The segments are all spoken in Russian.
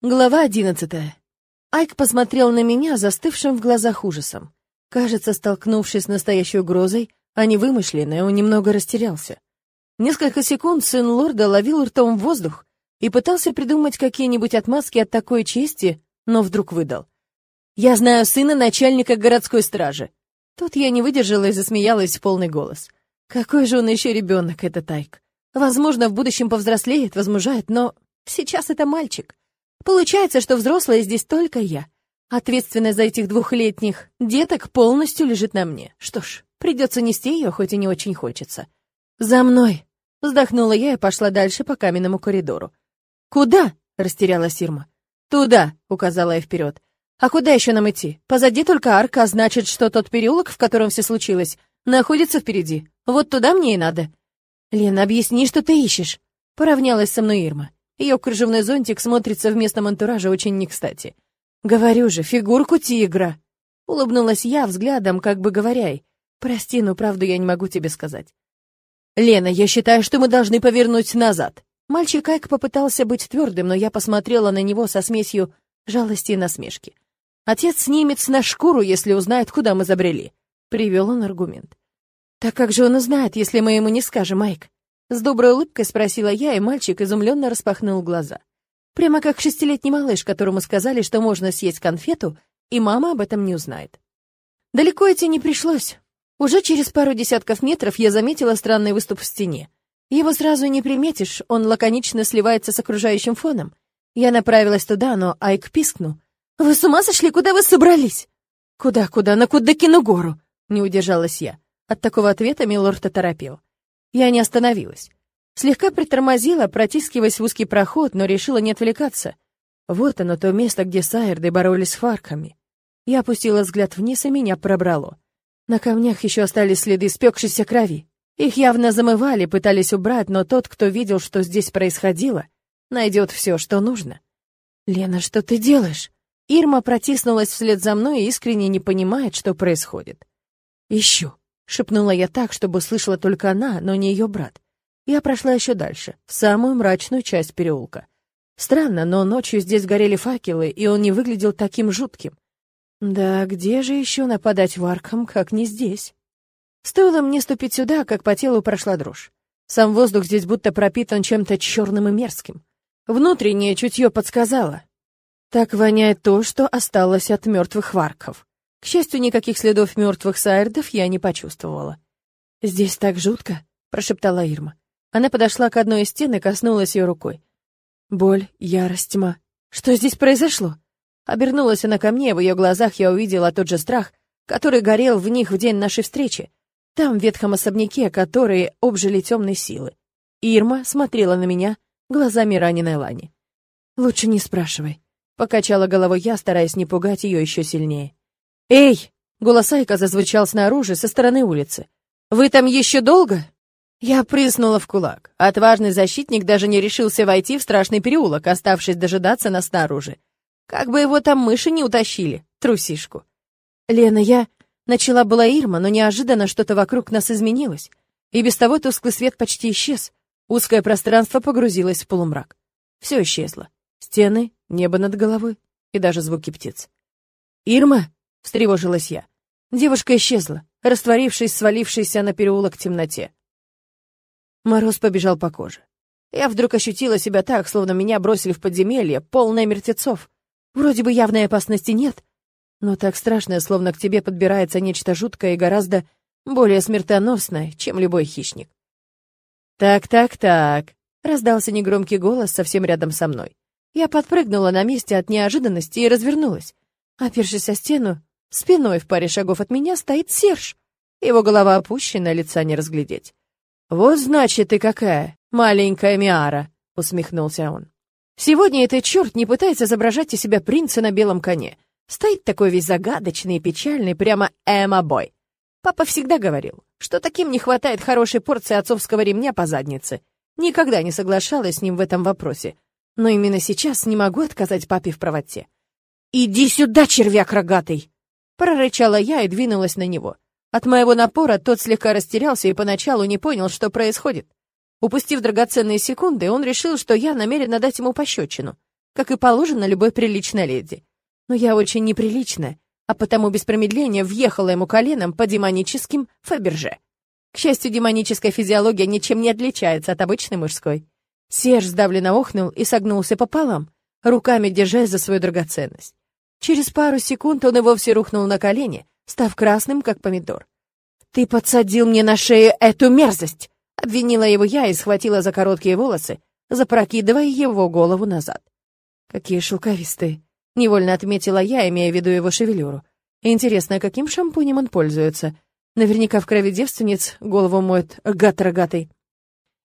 Глава одиннадцатая. Айк посмотрел на меня, застывшим в глазах ужасом. Кажется, столкнувшись с настоящей угрозой, а не вымышленной, он немного растерялся. Несколько секунд сын лорда ловил ртом воздух и пытался придумать какие-нибудь отмазки от такой чести, но вдруг выдал. «Я знаю сына начальника городской стражи». Тут я не выдержала и засмеялась в полный голос. Какой же он еще ребенок, этот Айк. Возможно, в будущем повзрослеет, возмужает, но сейчас это мальчик. Получается, что взрослая здесь только я. Ответственность за этих двухлетних деток полностью лежит на мне. Что ж, придется нести ее, хоть и не очень хочется. «За мной!» — вздохнула я и пошла дальше по каменному коридору. «Куда?» — растерялась Ирма. «Туда!» — указала я вперед. «А куда еще нам идти? Позади только арка, а значит, что тот переулок, в котором все случилось, находится впереди. Вот туда мне и надо». «Лена, объясни, что ты ищешь?» — поравнялась со мной Ирма. Ее кружевной зонтик смотрится в местном антураже очень не кстати. «Говорю же, фигурку тигра!» Улыбнулась я взглядом, как бы говоря, «Прости, но правду я не могу тебе сказать». «Лена, я считаю, что мы должны повернуть назад». Мальчик Айк попытался быть твердым, но я посмотрела на него со смесью жалости и насмешки. «Отец снимет на шкуру, если узнает, куда мы забрели», — привел он аргумент. «Так как же он узнает, если мы ему не скажем, Айк?» С доброй улыбкой спросила я, и мальчик изумленно распахнул глаза. Прямо как шестилетний малыш, которому сказали, что можно съесть конфету, и мама об этом не узнает. Далеко идти не пришлось. Уже через пару десятков метров я заметила странный выступ в стене. Его сразу не приметишь, он лаконично сливается с окружающим фоном. Я направилась туда, но Айк пискнул. «Вы с ума сошли? Куда вы собрались?» «Куда, куда? На Кудакину гору!» — не удержалась я. От такого ответа милорд оторопел. Я не остановилась. Слегка притормозила, протискиваясь в узкий проход, но решила не отвлекаться. Вот оно, то место, где Сайерды боролись с фарками. Я опустила взгляд вниз, и меня пробрало. На камнях еще остались следы спекшейся крови. Их явно замывали, пытались убрать, но тот, кто видел, что здесь происходило, найдет все, что нужно. «Лена, что ты делаешь?» Ирма протиснулась вслед за мной и искренне не понимает, что происходит. «Ищу», Шепнула я так, чтобы слышала только она, но не ее брат. Я прошла еще дальше, в самую мрачную часть переулка. Странно, но ночью здесь горели факелы, и он не выглядел таким жутким. Да где же еще нападать варкам, как не здесь? Стоило мне ступить сюда, как по телу прошла дрожь. Сам воздух здесь будто пропитан чем-то черным и мерзким. Внутреннее чутье подсказало. Так воняет то, что осталось от мертвых варков. К счастью, никаких следов мертвых сайрдов я не почувствовала. «Здесь так жутко», — прошептала Ирма. Она подошла к одной из стен и коснулась ее рукой. Боль, ярость, тьма. Что здесь произошло? Обернулась она ко мне, в ее глазах я увидела тот же страх, который горел в них в день нашей встречи, там, в ветхом особняке, которые обжили темные силы. Ирма смотрела на меня глазами раненой Лани. «Лучше не спрашивай», — покачала головой я, стараясь не пугать ее еще сильнее. «Эй!» — голос Айка зазвучал снаружи, со стороны улицы. «Вы там еще долго?» Я прыснула в кулак. Отважный защитник даже не решился войти в страшный переулок, оставшись дожидаться нас снаружи. Как бы его там мыши не утащили, трусишку. «Лена, я...» Начала была Ирма, но неожиданно что-то вокруг нас изменилось. И без того тусклый свет почти исчез. Узкое пространство погрузилось в полумрак. Все исчезло. Стены, небо над головой и даже звуки птиц. «Ирма!» — встревожилась я. Девушка исчезла, растворившись, свалившейся на переулок в темноте. Мороз побежал по коже. Я вдруг ощутила себя так, словно меня бросили в подземелье, полное мертвецов. Вроде бы явной опасности нет, но так страшно, словно к тебе подбирается нечто жуткое и гораздо более смертоносное, чем любой хищник. «Так-так-так», — раздался негромкий голос совсем рядом со мной. Я подпрыгнула на месте от неожиданности и развернулась. Опершись о стену, Спиной в паре шагов от меня стоит Серж. Его голова опущена, лица не разглядеть. «Вот значит ты какая, маленькая Миара», — усмехнулся он. «Сегодня этот черт не пытается изображать из себя принца на белом коне. Стоит такой весь загадочный и печальный, прямо эмо-бой. Папа всегда говорил, что таким не хватает хорошей порции отцовского ремня по заднице. Никогда не соглашалась с ним в этом вопросе. Но именно сейчас не могу отказать папе в правоте. «Иди сюда, червяк рогатый!» Прорычала я и двинулась на него. От моего напора тот слегка растерялся и поначалу не понял, что происходит. Упустив драгоценные секунды, он решил, что я намерена дать ему пощечину. как и положено любой приличной леди. Но я очень неприличная, а потому без промедления въехала ему коленом по демоническим Фаберже. К счастью, демоническая физиология ничем не отличается от обычной мужской. Серж сдавленно охнул и согнулся пополам, руками держась за свою драгоценность. Через пару секунд он и вовсе рухнул на колени, став красным, как помидор. «Ты подсадил мне на шею эту мерзость!» — обвинила его я и схватила за короткие волосы, запрокидывая его голову назад. «Какие шелковистые!» — невольно отметила я, имея в виду его шевелюру. «Интересно, каким шампунем он пользуется? Наверняка в крови девственниц голову моет гад рогатый».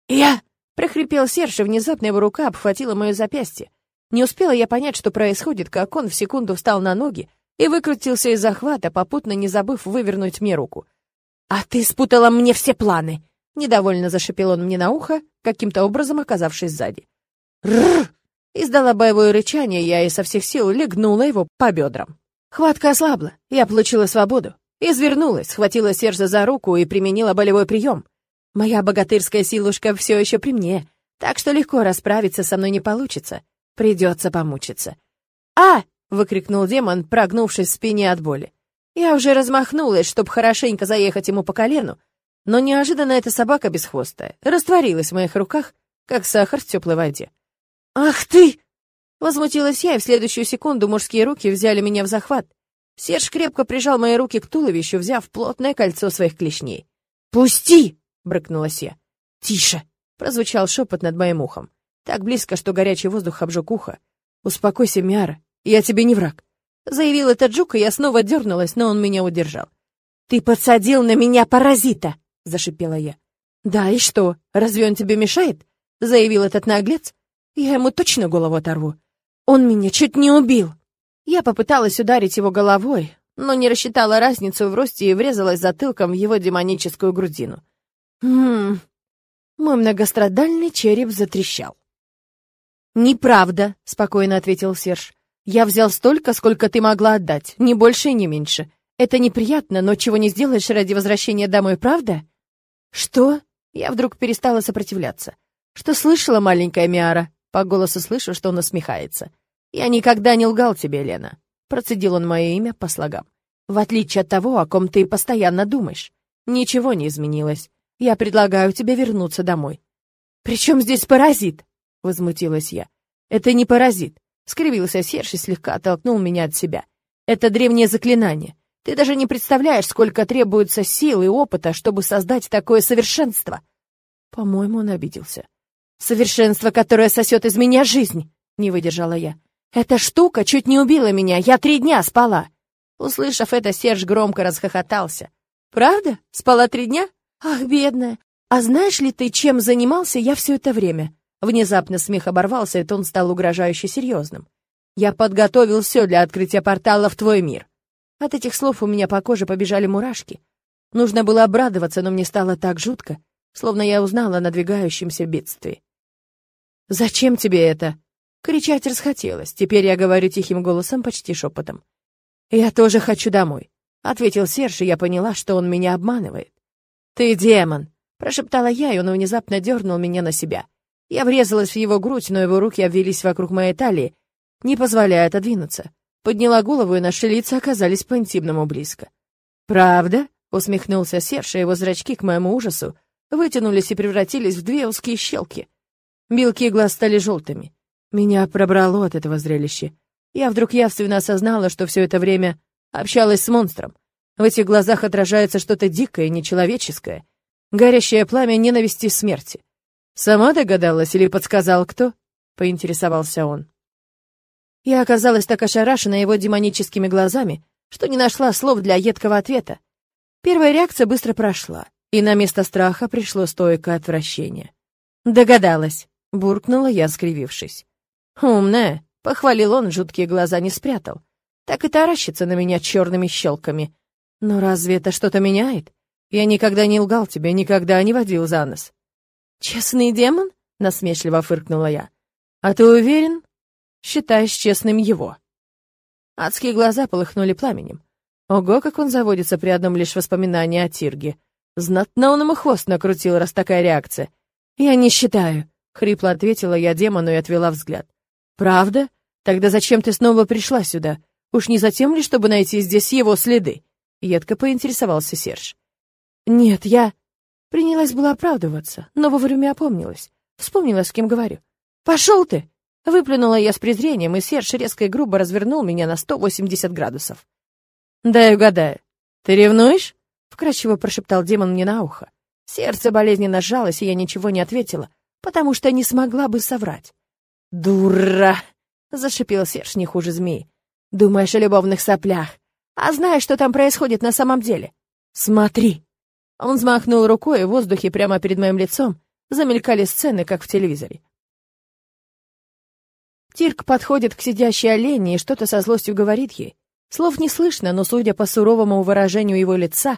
«Я!» — прохрипел Серж, и внезапно его рука обхватила мое запястье. Не успела я понять, что происходит, как он в секунду встал на ноги и выкрутился из захвата, попутно не забыв вывернуть мне руку. «А ты спутала мне все планы!» — недовольно зашипел он мне на ухо, каким-то образом оказавшись сзади. «Рррр!» — издала боевое рычание, я изо всех сил легнула его по бедрам. Хватка ослабла, я получила свободу. Извернулась, схватила Сержа за руку и применила болевой прием. Моя богатырская силушка все еще при мне, так что легко расправиться со мной не получится. Придется помучиться. «А!» — выкрикнул демон, прогнувшись в спине от боли. Я уже размахнулась, чтобы хорошенько заехать ему по колену, но неожиданно эта собака бесхвостая растворилась в моих руках, как сахар в теплой воде. «Ах ты!» Возмутилась я, и в следующую секунду мужские руки взяли меня в захват. Серж крепко прижал мои руки к туловищу, взяв плотное кольцо своих клешней. «Пусти!» — брыкнулась я. «Тише!» — прозвучал шепот над моим ухом. Так близко, что горячий воздух обжег ухо. «Успокойся, Миара, я тебе не враг», — заявил этот жук, и я снова дернулась, но он меня удержал. «Ты подсадил на меня паразита!» — зашипела я. «Да, и что, разве он тебе мешает?» — заявил этот наглец. «Я ему точно голову оторву. Он меня чуть не убил!» Я попыталась ударить его головой, но не рассчитала разницу в росте и врезалась затылком в его демоническую грудину. Ммм, мой многострадальный череп затрещал. «Неправда», — спокойно ответил Серж. «Я взял столько, сколько ты могла отдать, ни больше и ни меньше. Это неприятно, но чего не сделаешь ради возвращения домой, правда?» «Что?» Я вдруг перестала сопротивляться. «Что слышала, маленькая Миара?» По голосу слышу, что он усмехается. «Я никогда не лгал тебе, Лена», — процедил он мое имя по слогам. «В отличие от того, о ком ты постоянно думаешь. Ничего не изменилось. Я предлагаю тебе вернуться домой». «При чем здесь паразит?» — возмутилась я. «Это не паразит», — скривился Серж и слегка оттолкнул меня от себя. «Это древнее заклинание. Ты даже не представляешь, сколько требуется сил и опыта, чтобы создать такое совершенство». По-моему, он обиделся. «Совершенство, которое сосет из меня жизнь», — не выдержала я. «Эта штука чуть не убила меня, я три дня спала». Услышав это, Серж громко расхохотался. «Правда? Спала три дня? Ах, бедная! А знаешь ли ты, чем занимался я все это время?» Внезапно смех оборвался, и тон стал угрожающе серьезным. «Я подготовил все для открытия портала в твой мир». От этих слов у меня по коже побежали мурашки. Нужно было обрадоваться, но мне стало так жутко, словно я узнала о надвигающемся бедствии. «Зачем тебе это?» Кричать расхотелось. Теперь я говорю тихим голосом, почти шепотом. «Я тоже хочу домой», — ответил Серж, и я поняла, что он меня обманывает. «Ты демон», — прошептала я, и он внезапно дернул меня на себя. Я врезалась в его грудь, но его руки обвились вокруг моей талии, не позволяя отодвинуться. Подняла голову, и наши лица оказались по-интимному близко. «Правда?» — усмехнулся Серж, и его зрачки, к моему ужасу, вытянулись и превратились в две узкие щелки. Белки глаз стали желтыми. Меня пробрало от этого зрелища. Я вдруг явственно осознала, что все это время общалась с монстром. В этих глазах отражается что-то дикое, нечеловеческое, горящее пламя ненависти и смерти. «Сама догадалась или подсказал кто?» — поинтересовался он. Я оказалась так ошарашена его демоническими глазами, что не нашла слов для едкого ответа. Первая реакция быстро прошла, и на место страха пришло стойкое отвращение. «Догадалась», — буркнула я, скривившись. «Умная», — похвалил он, жуткие глаза не спрятал. «Так и таращится на меня черными щелками. Но разве это что-то меняет? Я никогда не лгал тебе, никогда не водил за нос. «Честный демон?» — насмешливо фыркнула я. «А ты уверен? Считаешь честным его?» Адские глаза полыхнули пламенем. Ого, как он заводится при одном лишь воспоминании о Тирге. Знатно он ему хвост накрутил, раз такая реакция. «Я не считаю», — хрипло ответила я демону и отвела взгляд. «Правда? Тогда зачем ты снова пришла сюда? Уж не затем ли, чтобы найти здесь его следы? Едко поинтересовался Серж. Нет, я... Принялась была оправдываться, но вовремя опомнилась. Вспомнила, с кем говорю. «Пошел ты!» Выплюнула я с презрением, и Серж резко и грубо развернул меня на 180 градусов. «Дай угадаю. Ты ревнуешь?» — вкрадчиво прошептал демон мне на ухо. Сердце болезненно сжалось, и я ничего не ответила, потому что не смогла бы соврать. «Дура!» — зашипел Серж не хуже змеи. «Думаешь о любовных соплях, а знаешь, что там происходит на самом деле? Смотри!» Он взмахнул рукой, и в воздухе прямо перед моим лицом замелькали сцены, как в телевизоре. Тирк подходит к сидящей олене и что-то со злостью говорит ей. Слов не слышно, но, судя по суровому выражению его лица,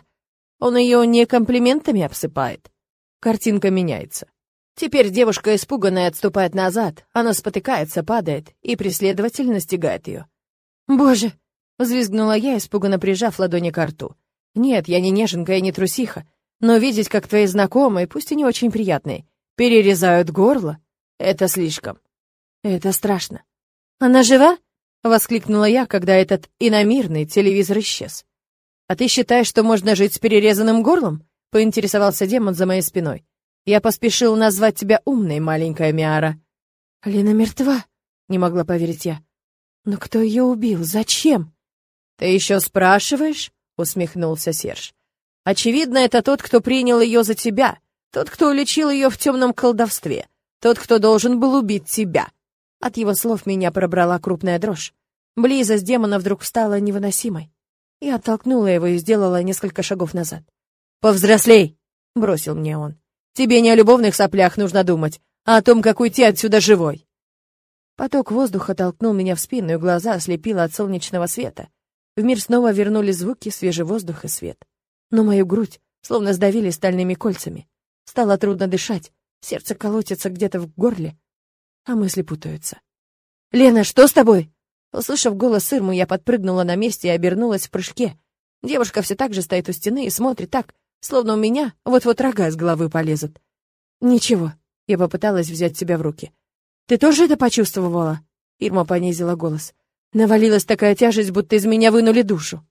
он ее не комплиментами обсыпает. Картинка меняется. Теперь девушка испуганная отступает назад, она спотыкается, падает, и преследователь настигает ее. «Боже!» — взвизгнула я, испуганно прижав ладони к рту. «Нет, я не неженка и не трусиха, но видеть, как твои знакомые, пусть и не очень приятные, перерезают горло — это слишком. Это страшно. Она жива? Воскликнула я, когда этот иномирный телевизор исчез. А ты считаешь, что можно жить с перерезанным горлом? Поинтересовался демон за моей спиной. Я поспешил назвать тебя умной, маленькая Миара. Лена мертва, не могла поверить я. Но кто ее убил? Зачем? Ты еще спрашиваешь? Усмехнулся Серж. Очевидно, это тот, кто принял ее за тебя, тот, кто уличил ее в темном колдовстве, тот, кто должен был убить тебя. От его слов меня пробрала крупная дрожь. Близость демона вдруг стала невыносимой. Я оттолкнула его и сделала несколько шагов назад. «Повзрослей!» — бросил мне он. «Тебе не о любовных соплях нужно думать, а о том, как уйти отсюда живой!» Поток воздуха толкнул меня в спину, и глаза ослепило от солнечного света. В мир снова вернулись звуки, свежий воздух и свет. Но мою грудь словно сдавили стальными кольцами. Стало трудно дышать, сердце колотится где-то в горле, а мысли путаются. «Лена, что с тобой?» Услышав голос Ирму, я подпрыгнула на месте и обернулась в прыжке. Девушка все так же стоит у стены и смотрит так, словно у меня вот-вот рога с головы полезут. «Ничего», — я попыталась взять себя в руки. «Ты тоже это почувствовала?» Ирма понизила голос. Навалилась такая тяжесть, будто из меня вынули душу.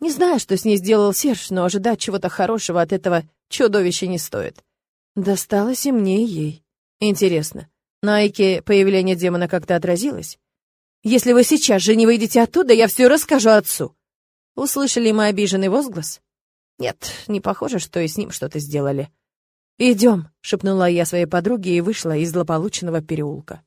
Не знаю, что с ней сделал Серж, но ожидать чего-то хорошего от этого чудовища не стоит. Досталось и мне, и ей. Интересно, на Айке появление демона как-то отразилось. «Если вы сейчас же не выйдете оттуда, я все расскажу отцу!» Услышали мы обиженный возглас? Нет, не похоже, что и с ним что-то сделали. «Идем», — шепнула я своей подруге и вышла из злополучного переулка.